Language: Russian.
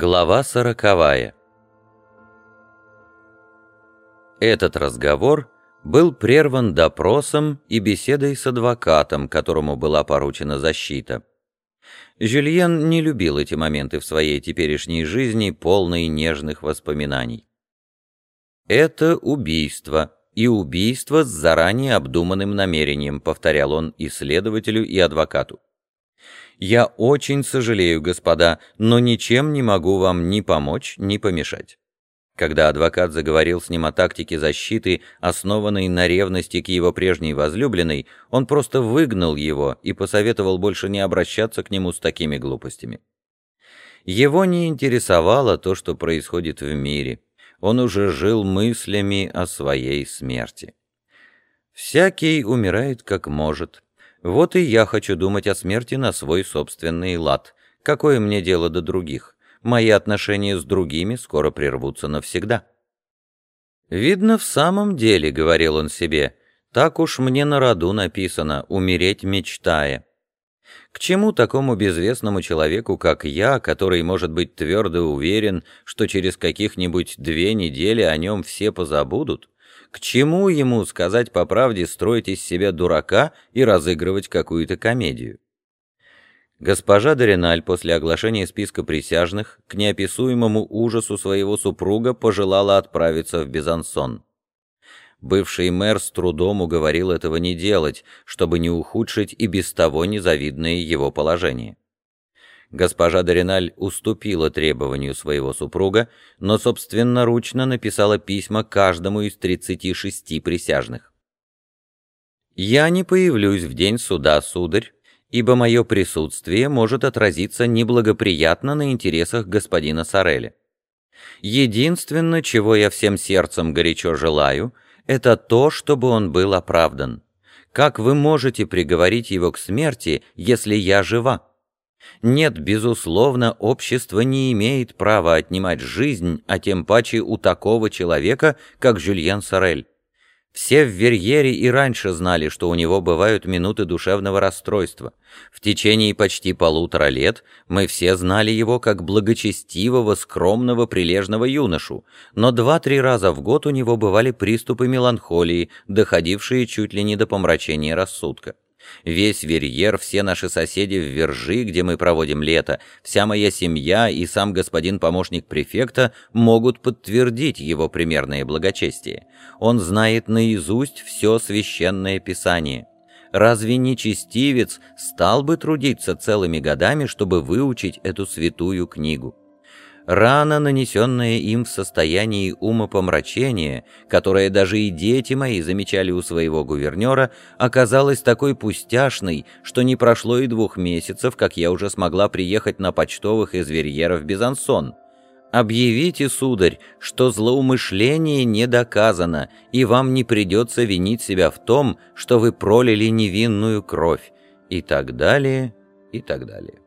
Глава сороковая Этот разговор был прерван допросом и беседой с адвокатом, которому была поручена защита. Жюльен не любил эти моменты в своей теперешней жизни, полной нежных воспоминаний. «Это убийство, и убийство с заранее обдуманным намерением», повторял он и следователю, и адвокату. «Я очень сожалею, господа, но ничем не могу вам ни помочь, ни помешать». Когда адвокат заговорил с ним о тактике защиты, основанной на ревности к его прежней возлюбленной, он просто выгнал его и посоветовал больше не обращаться к нему с такими глупостями. Его не интересовало то, что происходит в мире. Он уже жил мыслями о своей смерти. «Всякий умирает как может», вот и я хочу думать о смерти на свой собственный лад. Какое мне дело до других? Мои отношения с другими скоро прервутся навсегда. «Видно, в самом деле», — говорил он себе, — «так уж мне на роду написано, умереть мечтая». К чему такому безвестному человеку, как я, который может быть твердо уверен, что через каких-нибудь две недели о нем все позабудут, к чему ему, сказать по правде, строить из себя дурака и разыгрывать какую-то комедию? Госпожа Дориналь после оглашения списка присяжных к неописуемому ужасу своего супруга пожелала отправиться в Безансон. Бывший мэр с трудом уговорил этого не делать, чтобы не ухудшить и без того незавидное его положение. Госпожа Дориналь уступила требованию своего супруга, но собственноручно написала письма каждому из 36 присяжных. «Я не появлюсь в день суда, сударь, ибо мое присутствие может отразиться неблагоприятно на интересах господина Сореля. Единственное, чего я всем сердцем горячо желаю, это то, чтобы он был оправдан. Как вы можете приговорить его к смерти, если я жива? Нет, безусловно, общество не имеет права отнимать жизнь, а тем паче у такого человека, как Жюльен Сорель. Все в Верьере и раньше знали, что у него бывают минуты душевного расстройства. В течение почти полутора лет мы все знали его как благочестивого, скромного, прилежного юношу, но два-три раза в год у него бывали приступы меланхолии, доходившие чуть ли не до помрачения рассудка. Весь Верьер, все наши соседи в Вержи, где мы проводим лето, вся моя семья и сам господин помощник префекта могут подтвердить его примерное благочестие. Он знает наизусть все священное писание. Разве не честивец стал бы трудиться целыми годами, чтобы выучить эту святую книгу? Рана, нанесенная им в состоянии умопомрачения, которое даже и дети мои замечали у своего гувернера, оказалась такой пустяшной, что не прошло и двух месяцев, как я уже смогла приехать на почтовых из Верьера в Безансон. Объявите, сударь, что злоумышление не доказано, и вам не придется винить себя в том, что вы пролили невинную кровь, и так далее, и так далее.